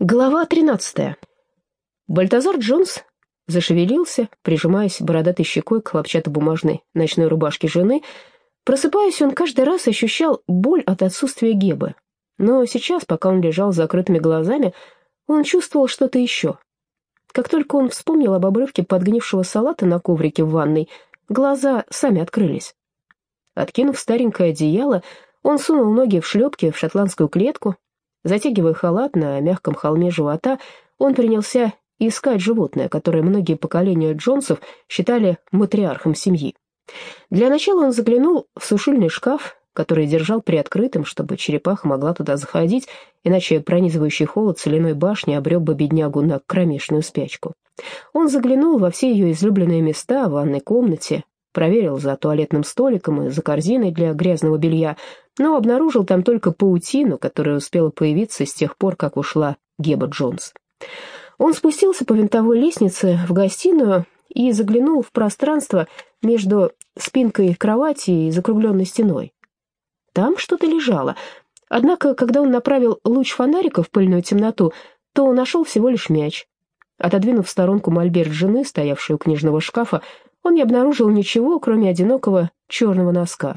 Глава 13. Бальтазар Джонс зашевелился, прижимаясь бородатой щекой к хлопчатобумажной ночной рубашке жены. Просыпаясь, он каждый раз ощущал боль от отсутствия Гебы. Но сейчас, пока он лежал с закрытыми глазами, он чувствовал что-то еще. Как только он вспомнил об обрывке подгнившего салата на коврике в ванной, глаза сами открылись. Откинув старенькое одеяло, он сунул ноги в шлепки в шотландскую клетку, Затягивая халат на мягком холме живота, он принялся искать животное, которое многие поколения Джонсов считали матриархом семьи. Для начала он заглянул в сушильный шкаф, который держал приоткрытым, чтобы черепаха могла туда заходить, иначе пронизывающий холод соляной башни обрек бы беднягу на кромешную спячку. Он заглянул во все ее излюбленные места в ванной комнате, проверил за туалетным столиком и за корзиной для грязного белья, но обнаружил там только паутину, которая успела появиться с тех пор, как ушла Геба Джонс. Он спустился по винтовой лестнице в гостиную и заглянул в пространство между спинкой кровати и закругленной стеной. Там что-то лежало, однако, когда он направил луч фонарика в пыльную темноту, то нашел всего лишь мяч. Отодвинув в сторонку мольберт жены, стоявшую у книжного шкафа, он не обнаружил ничего, кроме одинокого черного носка.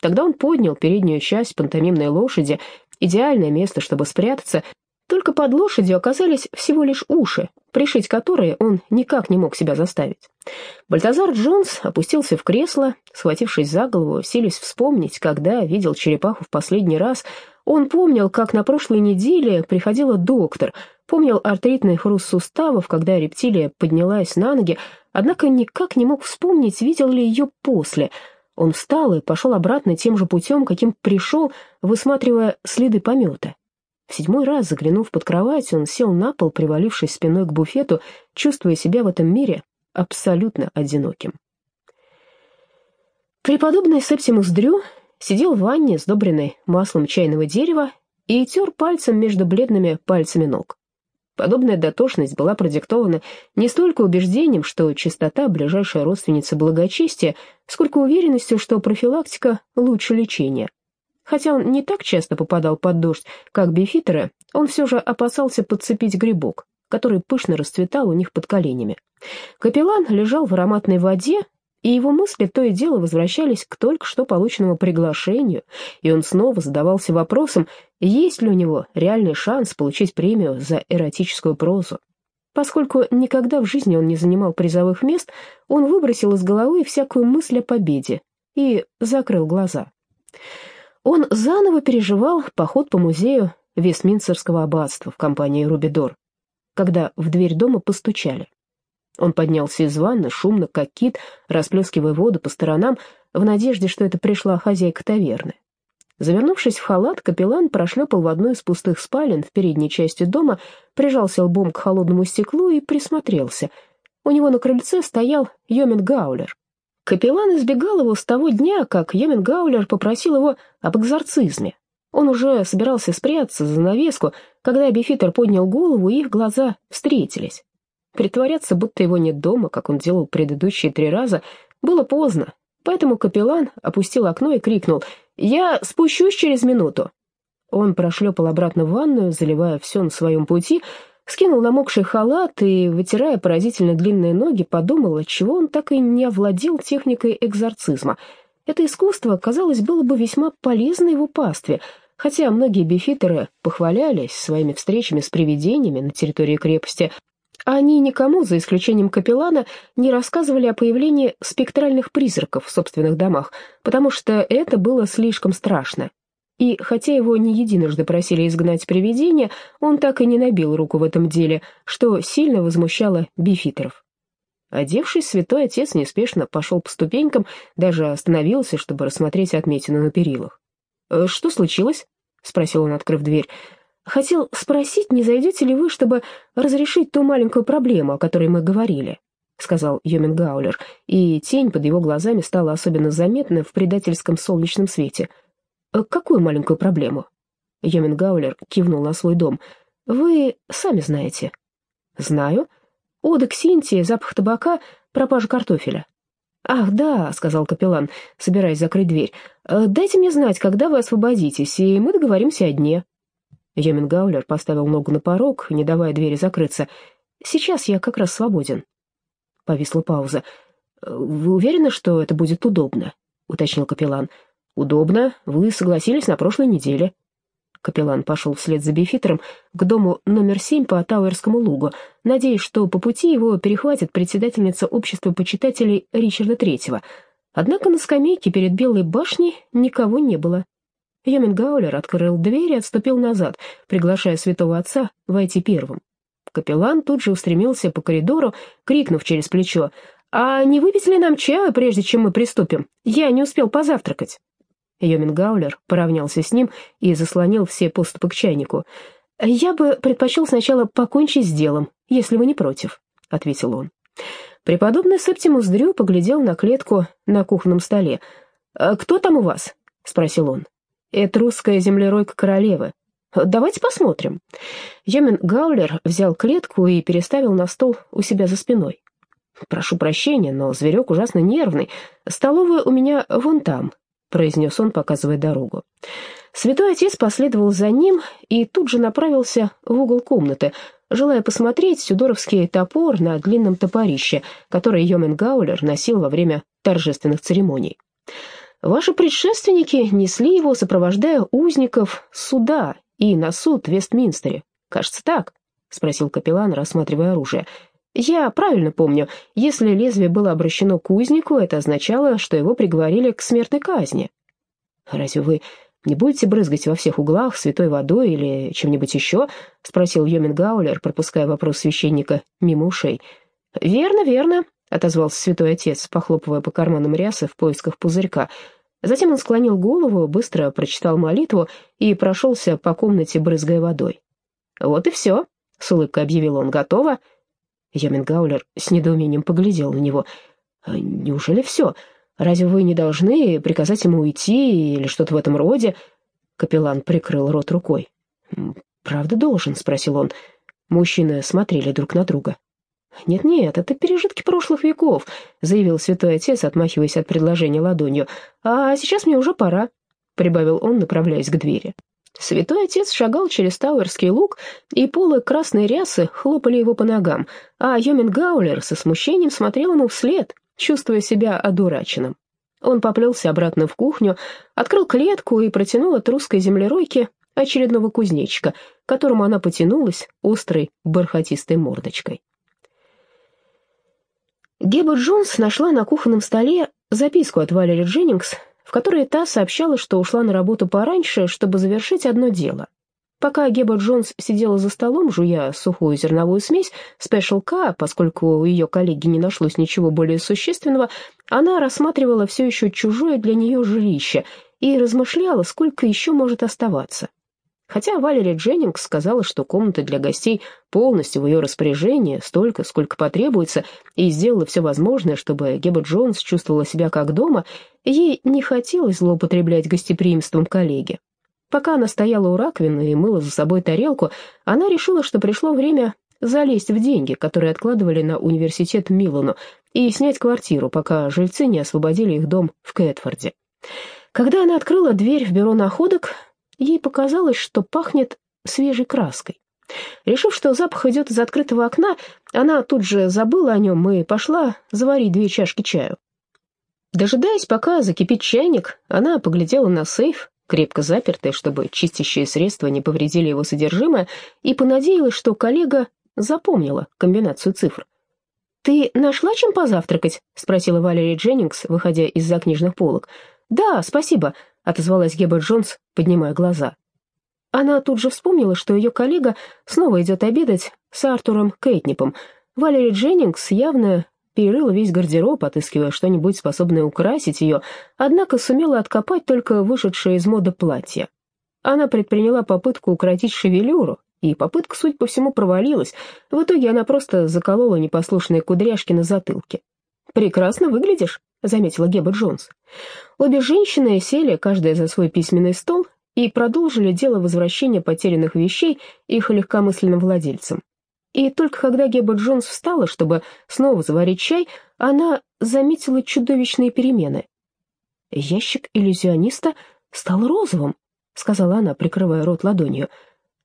Тогда он поднял переднюю часть пантомимной лошади, идеальное место, чтобы спрятаться, только под лошадью оказались всего лишь уши, пришить которые он никак не мог себя заставить. Бальтазар Джонс опустился в кресло, схватившись за голову, сились вспомнить, когда видел черепаху в последний раз. Он помнил, как на прошлой неделе приходила доктор, помнил артритный хруст суставов, когда рептилия поднялась на ноги, однако никак не мог вспомнить, видел ли ее после — он встал и пошел обратно тем же путем, каким пришел, высматривая следы помета. В седьмой раз, заглянув под кровать, он сел на пол, привалившись спиной к буфету, чувствуя себя в этом мире абсолютно одиноким. Преподобный Септимус Дрю сидел в ванне, сдобренной маслом чайного дерева, и тер пальцем между бледными пальцами ног. Подобная дотошность была продиктована не столько убеждением, что чистота – ближайшая родственница благочестия, сколько уверенностью, что профилактика лучше лечения. Хотя он не так часто попадал под дождь, как бифитеры, он все же опасался подцепить грибок, который пышно расцветал у них под коленями. Капеллан лежал в ароматной воде, и его мысли то и дело возвращались к только что полученному приглашению, и он снова задавался вопросом, есть ли у него реальный шанс получить премию за эротическую прозу. Поскольку никогда в жизни он не занимал призовых мест, он выбросил из головы всякую мысль о победе и закрыл глаза. Он заново переживал поход по музею Вестминстерского аббатства в компании «Рубидор», когда в дверь дома постучали. Он поднялся из ванны, шумно, как кит, расплескивая воду по сторонам, в надежде, что это пришла хозяйка таверны. Завернувшись в халат, капеллан прошлепал в одну из пустых спален в передней части дома, прижался лбом к холодному стеклу и присмотрелся. У него на крыльце стоял Йомин Гаулер. Капеллан избегал его с того дня, как Йомин Гаулер попросил его об экзорцизме. Он уже собирался спрятаться за занавеску, когда Бифитер поднял голову, и их глаза встретились. Притворяться, будто его нет дома, как он делал предыдущие три раза, было поздно, поэтому капеллан опустил окно и крикнул «Я спущусь через минуту». Он прошлепал обратно в ванную, заливая все на своем пути, скинул намокший халат и, вытирая поразительно длинные ноги, подумал, отчего он так и не овладел техникой экзорцизма. Это искусство, казалось, было бы весьма полезно его пастве, хотя многие бифитеры похвалялись своими встречами с привидениями на территории крепости, они никому, за исключением капеллана, не рассказывали о появлении спектральных призраков в собственных домах, потому что это было слишком страшно. И хотя его не единожды просили изгнать привидения, он так и не набил руку в этом деле, что сильно возмущало бифитеров. Одевшись, святой отец неспешно пошел по ступенькам, даже остановился, чтобы рассмотреть отметину на перилах. «Э, «Что случилось?» — спросил он, открыв дверь. Хотел спросить, не зайдете ли вы, чтобы разрешить ту маленькую проблему, о которой мы говорили», — сказал Йомин Гаулер, и тень под его глазами стала особенно заметна в предательском солнечном свете. «Э, «Какую маленькую проблему?» Йомин Гаулер кивнул на свой дом. «Вы сами знаете». «Знаю. Ода Ксинтии, запах табака, пропажа картофеля». «Ах, да», — сказал капеллан, собираясь закрыть дверь. «Э, «Дайте мне знать, когда вы освободитесь, и мы договоримся о дне». Йомингаулер поставил ногу на порог, не давая двери закрыться. «Сейчас я как раз свободен». Повисла пауза. «Вы уверены, что это будет удобно?» — уточнил капеллан. «Удобно. Вы согласились на прошлой неделе». Капеллан пошел вслед за Бифитером к дому номер семь по Тауэрскому лугу, надеясь, что по пути его перехватит председательница общества почитателей Ричарда Третьего. Однако на скамейке перед Белой башней никого не было. Йомингаулер открыл дверь и отступил назад, приглашая святого отца войти первым. Капеллан тут же устремился по коридору, крикнув через плечо, «А не выпить ли нам чаю, прежде чем мы приступим? Я не успел позавтракать». Йомингаулер поравнялся с ним и заслонил все поступы к чайнику. «Я бы предпочел сначала покончить с делом, если вы не против», — ответил он. Преподобный Септимус Дрю поглядел на клетку на кухонном столе. «А «Кто там у вас?» — спросил он. «Это русская землеройка королевы. Давайте посмотрим». Йомин Гаулер взял клетку и переставил на стол у себя за спиной. «Прошу прощения, но зверек ужасно нервный. Столовая у меня вон там», произнес он, показывая дорогу. Святой отец последовал за ним и тут же направился в угол комнаты, желая посмотреть сюдоровский топор на длинном топорище, который Йомен Гаулер носил во время торжественных церемоний. Ваши предшественники несли его, сопровождая узников суда и на суд в Вестминстере. Кажется, так? — спросил капеллан, рассматривая оружие. Я правильно помню, если лезвие было обращено к узнику, это означало, что его приговорили к смертной казни. Разве вы не будете брызгать во всех углах святой водой или чем-нибудь еще? — спросил Йомин Гаулер, пропуская вопрос священника мимо ушей. «Верно, верно», — отозвался святой отец, похлопывая по карманам рясы в поисках пузырька. Затем он склонил голову, быстро прочитал молитву и прошелся по комнате, брызгая водой. «Вот и все», — с улыбкой объявил он, — «готово». Йомингаулер с недоумением поглядел на него. «А «Неужели все? Разве вы не должны приказать ему уйти или что-то в этом роде?» Капеллан прикрыл рот рукой. «Правда должен?» — спросил он. Мужчины смотрели друг на друга. «Нет-нет, это пережитки прошлых веков», — заявил святой отец, отмахиваясь от предложения ладонью. «А сейчас мне уже пора», — прибавил он, направляясь к двери. Святой отец шагал через Тауэрский луг, и полы красной рясы хлопали его по ногам, а Йомин Гаулер со смущением смотрел ему вслед, чувствуя себя одураченным. Он поплелся обратно в кухню, открыл клетку и протянул от русской землеройки очередного кузнечика, которому она потянулась острой бархатистой мордочкой. Геба Джонс нашла на кухонном столе записку от Валери Дженнингс, в которой та сообщала, что ушла на работу пораньше, чтобы завершить одно дело. Пока Геба Джонс сидела за столом, жуя сухую зерновую смесь Special K, поскольку у ее коллеги не нашлось ничего более существенного, она рассматривала все еще чужое для нее жилище и размышляла, сколько еще может оставаться. Хотя Валерия Дженнингс сказала, что комната для гостей полностью в ее распоряжении, столько, сколько потребуется, и сделала все возможное, чтобы Геба Джонс чувствовала себя как дома, ей не хотелось злоупотреблять гостеприимством коллеги. Пока она стояла у раковины и мыла за собой тарелку, она решила, что пришло время залезть в деньги, которые откладывали на университет Милану, и снять квартиру, пока жильцы не освободили их дом в Кэтфорде. Когда она открыла дверь в бюро находок, Ей показалось, что пахнет свежей краской. Решив, что запах идет из открытого окна, она тут же забыла о нем и пошла заварить две чашки чаю. Дожидаясь, пока закипит чайник, она поглядела на сейф, крепко запертый, чтобы чистящие средства не повредили его содержимое, и понадеялась, что коллега запомнила комбинацию цифр. «Ты нашла чем позавтракать?» — спросила Валерия Дженнингс, выходя из-за книжных полок. «Да, спасибо», — отозвалась Геба Джонс, поднимая глаза. Она тут же вспомнила, что ее коллега снова идет обедать с Артуром Кейтнипом. Валери Дженнингс явно перерыла весь гардероб, отыскивая что-нибудь, способное украсить ее, однако сумела откопать только вышедшее из моды платье. Она предприняла попытку укоротить шевелюру, и попытка, суть по всему, провалилась. В итоге она просто заколола непослушные кудряшки на затылке. «Прекрасно выглядишь», — заметила Геба Джонс. Обе женщины сели, каждая за свой письменный стол, и продолжили дело возвращения потерянных вещей их легкомысленным владельцам. И только когда Геба Джонс встала, чтобы снова заварить чай, она заметила чудовищные перемены. «Ящик иллюзиониста стал розовым», — сказала она, прикрывая рот ладонью.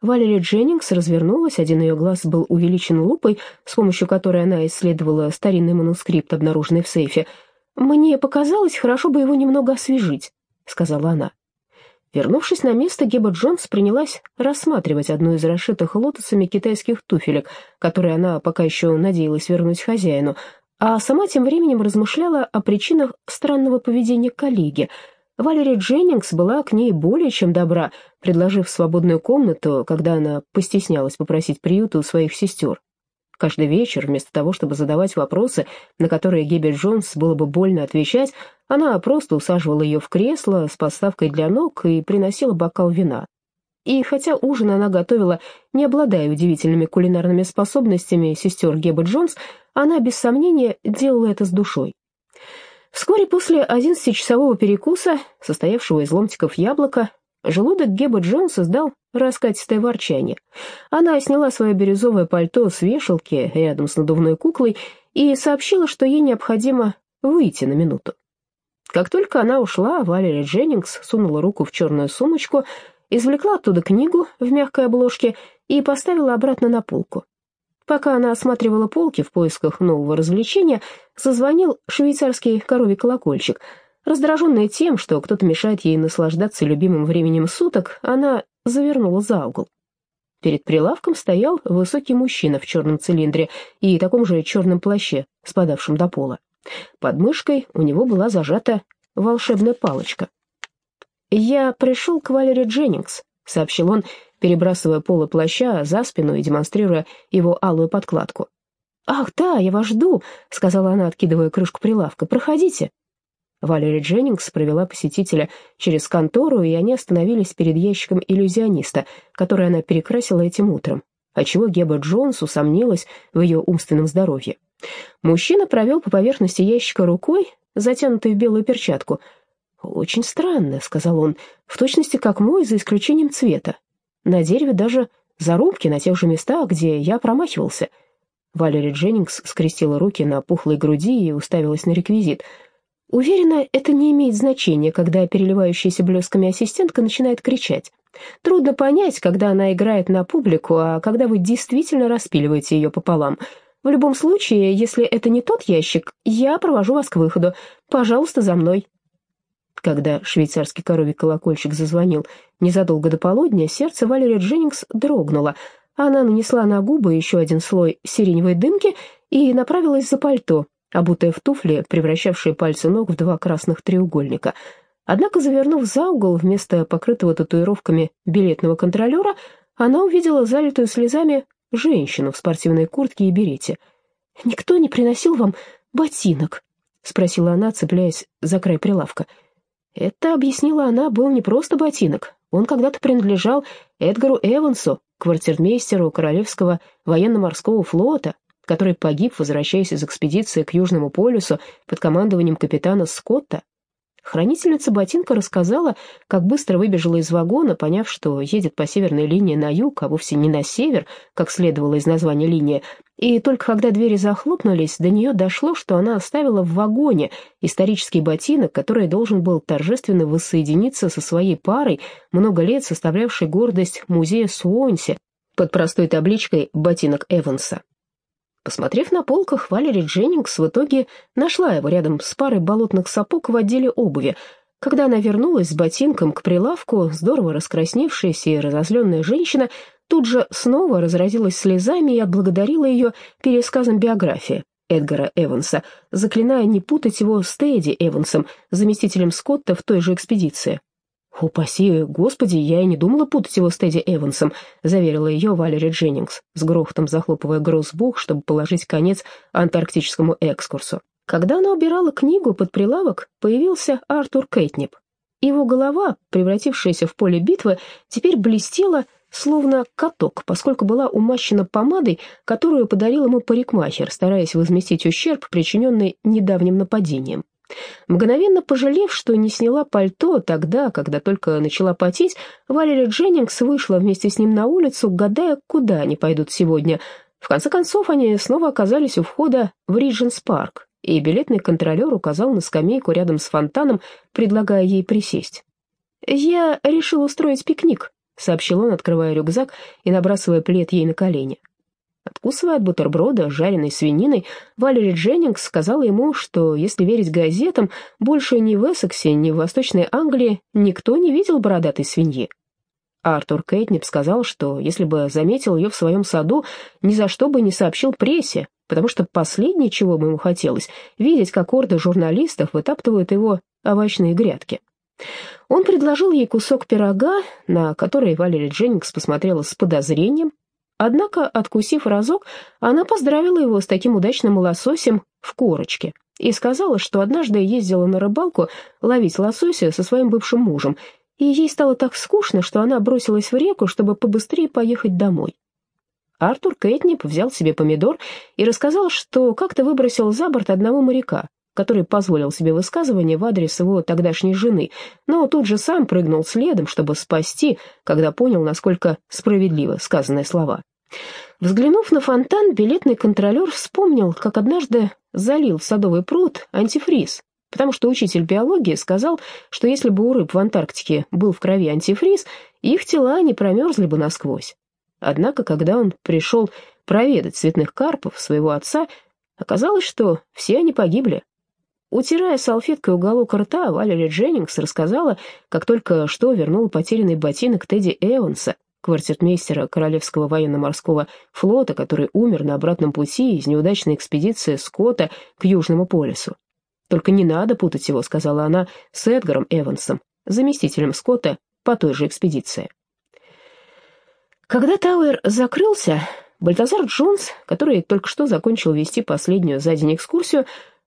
Валери Дженнингс развернулась, один ее глаз был увеличен лупой, с помощью которой она исследовала старинный манускрипт, обнаруженный в сейфе. «Мне показалось, хорошо бы его немного освежить», — сказала она. Вернувшись на место, Геба Джонс принялась рассматривать одну из расшитых лотосами китайских туфелек, которые она пока еще надеялась вернуть хозяину, а сама тем временем размышляла о причинах странного поведения коллеги — Валерия Дженнингс была к ней более чем добра, предложив свободную комнату, когда она постеснялась попросить приюта у своих сестер. Каждый вечер, вместо того, чтобы задавать вопросы, на которые Гебби Джонс было бы больно отвечать, она просто усаживала ее в кресло с подставкой для ног и приносила бокал вина. И хотя ужин она готовила, не обладая удивительными кулинарными способностями сестер Гебби Джонс, она, без сомнения, делала это с душой. Вскоре после одиннадцатичасового перекуса, состоявшего из ломтиков яблока, желудок Геба Джонса сдал раскатистое ворчание. Она сняла свое бирюзовое пальто с вешалки рядом с надувной куклой и сообщила, что ей необходимо выйти на минуту. Как только она ушла, Валерия Дженнингс сунула руку в черную сумочку, извлекла оттуда книгу в мягкой обложке и поставила обратно на полку. Пока она осматривала полки в поисках нового развлечения, зазвонил швейцарский коровий колокольчик. Раздраженная тем, что кто-то мешает ей наслаждаться любимым временем суток, она завернула за угол. Перед прилавком стоял высокий мужчина в черном цилиндре и таком же черном плаще, спадавшем до пола. Под мышкой у него была зажата волшебная палочка. «Я пришел к Валере Дженнингс», — сообщил он, перебрасывая полы плаща за спину и демонстрируя его алую подкладку. «Ах, да, я вас жду», — сказала она, откидывая крышку прилавка. «Проходите». Валерия Дженнингс провела посетителя через контору, и они остановились перед ящиком иллюзиониста, который она перекрасила этим утром, отчего Геба Джонс усомнилась в ее умственном здоровье. Мужчина провел по поверхности ящика рукой, затянутой в белую перчатку. «Очень странно», — сказал он, — «в точности как мой, за исключением цвета. На дереве даже зарубки на тех же местах, где я промахивался. Валерия Дженнингс скрестила руки на пухлой груди и уставилась на реквизит. Уверена, это не имеет значения, когда переливающаяся блесками ассистентка начинает кричать. Трудно понять, когда она играет на публику, а когда вы действительно распиливаете ее пополам. В любом случае, если это не тот ящик, я провожу вас к выходу. Пожалуйста, за мной. Когда швейцарский коровий колокольчик зазвонил незадолго до полудня, сердце Валерии Дженнингс дрогнуло. Она нанесла на губы еще один слой сиреневой дымки и направилась за пальто, обутая в туфли, превращавшие пальцы ног в два красных треугольника. Однако, завернув за угол вместо покрытого татуировками билетного контролера, она увидела залитую слезами женщину в спортивной куртке и берете. «Никто не приносил вам ботинок?» — спросила она, цепляясь за край прилавка. — это, объяснила она, был не просто ботинок. Он когда-то принадлежал Эдгару Эвансу, квартирмейстеру Королевского военно-морского флота, который погиб, возвращаясь из экспедиции к Южному полюсу под командованием капитана Скотта. Хранительница ботинка рассказала, как быстро выбежала из вагона, поняв, что едет по северной линии на юг, а вовсе не на север, как следовало из названия линии, и только когда двери захлопнулись, до нее дошло, что она оставила в вагоне исторический ботинок, который должен был торжественно воссоединиться со своей парой, много лет составлявшей гордость музея Суонси под простой табличкой «Ботинок Эванса». Посмотрев на полках, Валери Дженнингс в итоге нашла его рядом с парой болотных сапог в отделе обуви. Когда она вернулась с ботинком к прилавку, здорово раскрасневшаяся и разозленная женщина тут же снова разразилась слезами и отблагодарила ее пересказом биографии Эдгара Эванса, заклиная не путать его с Тедди Эвансом, заместителем Скотта в той же экспедиции. «Упаси, господи, я и не думала путать его с Тедди Эвансом», — заверила ее Валери Дженнингс, с грохотом захлопывая гроссбух, чтобы положить конец антарктическому экскурсу. Когда она убирала книгу под прилавок, появился Артур Кейтнип. Его голова, превратившаяся в поле битвы, теперь блестела, словно каток, поскольку была умащена помадой, которую подарил ему парикмахер, стараясь возместить ущерб, причиненный недавним нападением. Мгновенно пожалев, что не сняла пальто тогда, когда только начала потеть, Валерия Дженнингс вышла вместе с ним на улицу, гадая, куда они пойдут сегодня. В конце концов, они снова оказались у входа в Ридженс Парк, и билетный контролер указал на скамейку рядом с фонтаном, предлагая ей присесть. «Я решил устроить пикник», — сообщил он, открывая рюкзак и набрасывая плед ей на колени. Откусывая от бутерброда жареной свининой, Валери Дженнингс сказала ему, что, если верить газетам, больше ни в Эссексе, ни в Восточной Англии никто не видел бородатой свиньи. Артур Кэтнип сказал, что если бы заметил ее в своем саду, ни за что бы не сообщил прессе, потому что последнее, чего бы ему хотелось, видеть, как орды журналистов вытаптывают его овощные грядки. Он предложил ей кусок пирога, на который Валерия Дженнингс посмотрела с подозрением, однако, откусив разок, она поздравила его с таким удачным лососем в корочке и сказала, что однажды ездила на рыбалку ловить лосося со своим бывшим мужем, и ей стало так скучно, что она бросилась в реку, чтобы побыстрее поехать домой. Артур Кэтнип взял себе помидор и рассказал, что как-то выбросил за борт одного моряка, который позволил себе высказывание в адрес его тогдашней жены, но тут же сам прыгнул следом, чтобы спасти, когда понял, насколько справедливы сказанные слова. Взглянув на фонтан, билетный контролер вспомнил, как однажды залил в садовый пруд антифриз, потому что учитель биологии сказал, что если бы у рыб в Антарктике был в крови антифриз, их тела не промерзли бы насквозь. Однако, когда он пришел проведать цветных карпов своего отца, оказалось, что все они погибли. Утирая салфеткой уголок рта, Валери Дженнингс рассказала, как только что вернула потерянный ботинок Тедди Эванса, квартирмейстера Королевского военно-морского флота, который умер на обратном пути из неудачной экспедиции Скотта к Южному полюсу. «Только не надо путать его», — сказала она, — «с Эдгаром Эвансом, заместителем Скотта по той же экспедиции». Когда Тауэр закрылся, Бальтазар Джонс, который только что закончил вести последнюю за день экскурсию,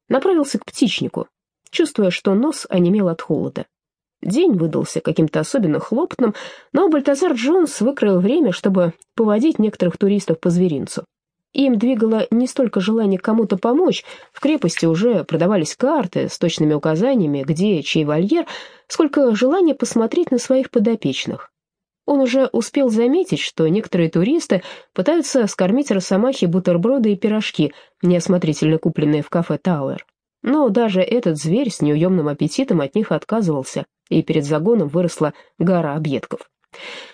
направился к птичнику, чувствуя, что нос онемел от холода. День выдался каким-то особенно хлопотным, но Бальтазар Джонс выкроил время, чтобы поводить некоторых туристов по зверинцу. Им двигало не столько желание кому-то помочь, в крепости уже продавались карты с точными указаниями, где чей вольер, сколько желание посмотреть на своих подопечных, он уже успел заметить, что некоторые туристы пытаются скормить росомахе бутерброды и пирожки, неосмотрительно купленные в кафе «Тауэр». Но даже этот зверь с неуемным аппетитом от них отказывался, и перед загоном выросла гора объедков.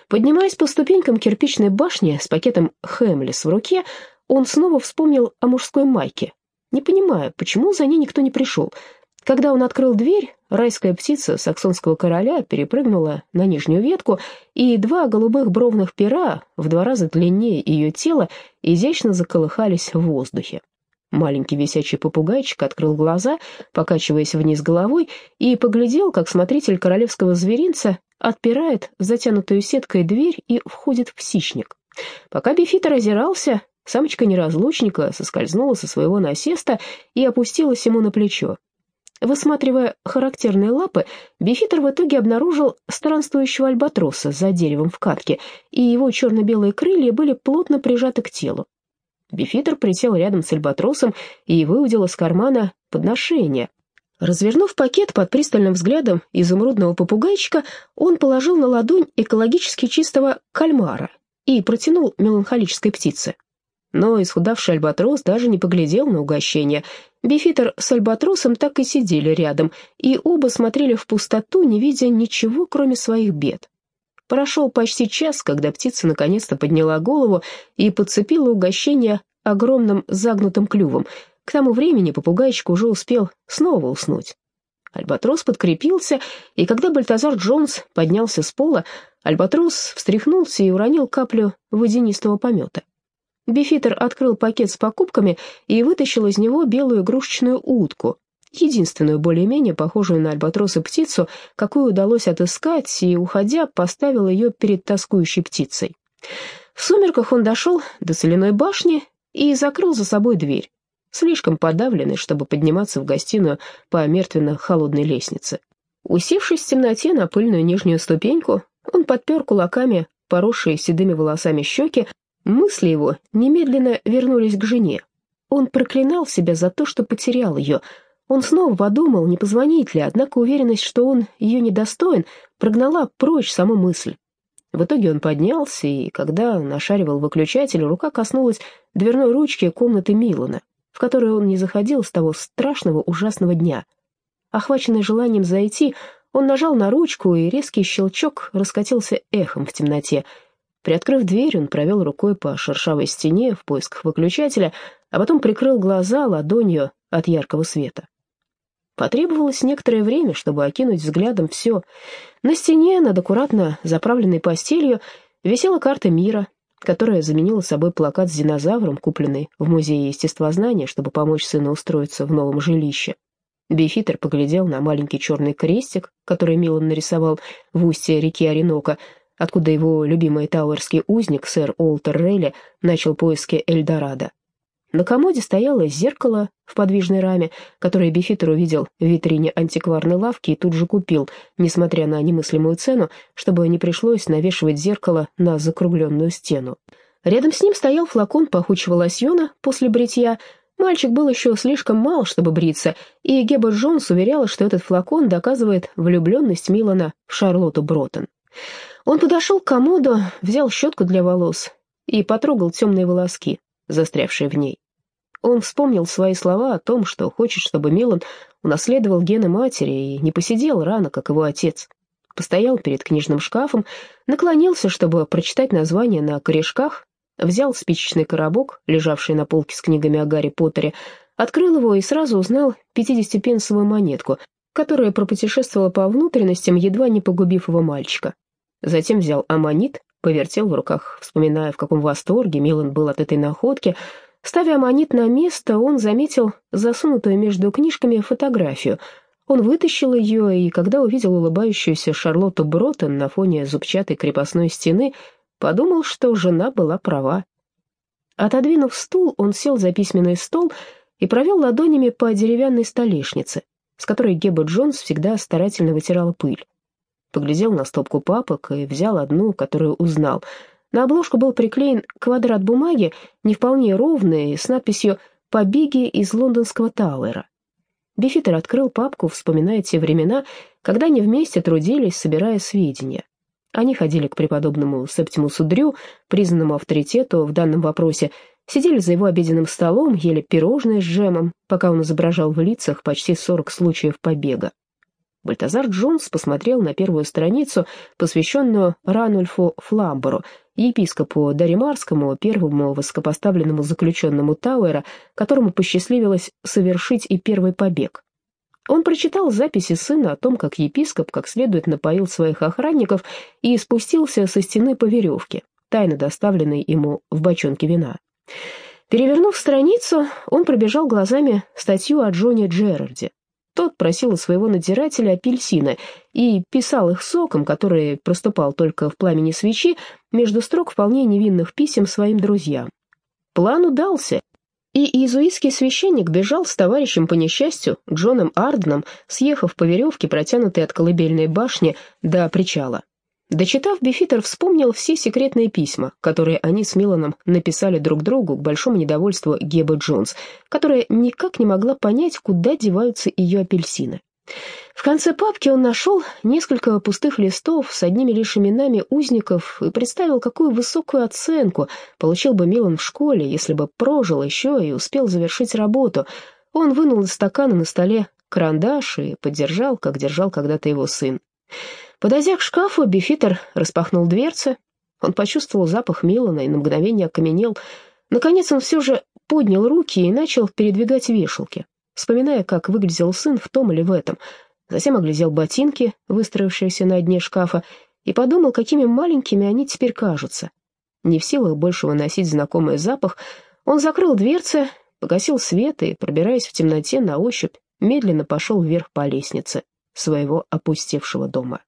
Поднимаясь по ступенькам кирпичной башни с пакетом «Хэмлис» в руке, он снова вспомнил о мужской майке. Не понимая, почему за ней никто не пришел — когда он открыл дверь, райская птица саксонского короля перепрыгнула на нижнюю ветку, и два голубых бровных пера, в два раза длиннее ее тела, изящно заколыхались в воздухе. Маленький висячий попугайчик открыл глаза, покачиваясь вниз головой, и поглядел, как смотритель королевского зверинца отпирает затянутую сеткой дверь и входит в птичник. Пока Бифитер озирался, самочка неразлучника соскользнула со своего насеста и опустилась ему на плечо. Высматривая характерные лапы, Бифитер в итоге обнаружил странствующего альбатроса за деревом в кадке, и его черно-белые крылья были плотно прижаты к телу. Бифитер присел рядом с альбатросом и выудил из кармана подношение. Развернув пакет под пристальным взглядом изумрудного попугайчика, он положил на ладонь экологически чистого кальмара и протянул меланхолической птице. Но исхудавший альбатрос даже не поглядел на угощение. Бифитер с альбатросом так и сидели рядом, и оба смотрели в пустоту, не видя ничего, кроме своих бед. Прошел почти час, когда птица наконец-то подняла голову и подцепила угощение огромным загнутым клювом. К тому времени попугайчик уже успел снова уснуть. Альбатрос подкрепился, и когда Бальтазар Джонс поднялся с пола, Альбатрос встряхнулся и уронил каплю водянистого помета. Бифитер открыл пакет с покупками и вытащил из него белую игрушечную утку, единственную более-менее похожую на альбатроса птицу, какую удалось отыскать, и, уходя, поставил ее перед тоскующей птицей. В сумерках он дошел до соляной башни и закрыл за собой дверь, слишком подавленный, чтобы подниматься в гостиную по мертвенно-холодной лестнице. Усевшись в темноте на пыльную нижнюю ступеньку, он подпер кулаками поросшие седыми волосами щеки, Мысли его немедленно вернулись к жене. Он проклинал себя за то, что потерял ее. Он снова подумал, не позвонить ли, однако уверенность, что он ее недостоин, прогнала прочь саму мысль. В итоге он поднялся, и когда нашаривал выключатель, рука коснулась дверной ручки комнаты Милана, в которую он не заходил с того страшного ужасного дня. Охваченный желанием зайти, Он нажал на ручку, и резкий щелчок раскатился эхом в темноте. Приоткрыв дверь, он провел рукой по шершавой стене в поисках выключателя, а потом прикрыл глаза ладонью от яркого света. Потребовалось некоторое время, чтобы окинуть взглядом все. На стене, над аккуратно заправленной постелью, висела карта мира, которая заменила собой плакат с динозавром, купленный в Музее естествознания, чтобы помочь сыну устроиться в новом жилище. Бифитер поглядел на маленький черный крестик, который Милан нарисовал в устье реки Оренока, откуда его любимый тауэрский узник, сэр Олтер Рейли, начал поиски Эльдорадо. На комоде стояло зеркало в подвижной раме, которое Бифитер увидел в витрине антикварной лавки и тут же купил, несмотря на немыслимую цену, чтобы не пришлось навешивать зеркало на закругленную стену. Рядом с ним стоял флакон пахучего лосьона после бритья. Мальчик был еще слишком мал, чтобы бриться, и Геба Джонс уверяла, что этот флакон доказывает влюбленность Милана в Шарлотту Бротон. Он подошел к комоду, взял щетку для волос и потрогал темные волоски, застрявшие в ней. Он вспомнил свои слова о том, что хочет, чтобы Милан унаследовал гены матери и не посидел рано, как его отец. Постоял перед книжным шкафом, наклонился, чтобы прочитать название на корешках, взял спичечный коробок, лежавший на полке с книгами о Гарри Поттере, открыл его и сразу узнал пятидесятипенсовую монетку, которая пропутешествовала по внутренностям, едва не погубив его мальчика. Затем взял аммонит, повертел в руках, вспоминая, в каком восторге Милан был от этой находки. Ставя аммонит на место, он заметил засунутую между книжками фотографию. Он вытащил ее, и когда увидел улыбающуюся Шарлотту Бротон на фоне зубчатой крепостной стены, подумал, что жена была права. Отодвинув стул, он сел за письменный стол и провел ладонями по деревянной столешнице, с которой Геба Джонс всегда старательно вытирала пыль. Поглядел на стопку папок и взял одну, которую узнал. На обложку был приклеен квадрат бумаги, не вполне ровный, с надписью «Побеги из лондонского Тауэра». Бифитер открыл папку, вспоминая те времена, когда они вместе трудились, собирая сведения. Они ходили к преподобному Септимусу Дрю, признанному авторитету в данном вопросе, сидели за его обеденным столом, ели пирожные с джемом, пока он изображал в лицах почти сорок случаев побега. Бальтазар Джонс посмотрел на первую страницу, посвященную Ранульфу Фламбору, епископу Даримарскому, первому высокопоставленному заключенному Тауэра, которому посчастливилось совершить и первый побег. Он прочитал записи сына о том, как епископ как следует напоил своих охранников и спустился со стены по веревке, тайно доставленной ему в бочонке вина. Перевернув страницу, он пробежал глазами статью о Джоне Джерарде, тот просил у своего надзирателя апельсины и писал их соком, который проступал только в пламени свечи, между строк вполне невинных писем своим друзьям. План удался, и иезуитский священник бежал с товарищем по несчастью, Джоном Арденом, съехав по веревке, протянутой от колыбельной башни до причала. Дочитав, Бифитер вспомнил все секретные письма, которые они с Миланом написали друг другу к большому недовольству Геба Джонс, которая никак не могла понять, куда деваются ее апельсины. В конце папки он нашел несколько пустых листов с одними лишь именами узников и представил, какую высокую оценку получил бы Милан в школе, если бы прожил еще и успел завершить работу. Он вынул из стакана на столе карандаш и поддержал, как держал когда-то его сын. Подойдя к шкафу, Бифитер распахнул дверцы. Он почувствовал запах Милана и на мгновение окаменел. Наконец он все же поднял руки и начал передвигать вешалки, вспоминая, как выглядел сын в том или в этом. Затем оглядел ботинки, выстроившиеся на дне шкафа, и подумал, какими маленькими они теперь кажутся. Не в силах больше выносить знакомый запах, он закрыл дверцы, погасил свет и, пробираясь в темноте на ощупь, медленно пошел вверх по лестнице своего опустевшего дома.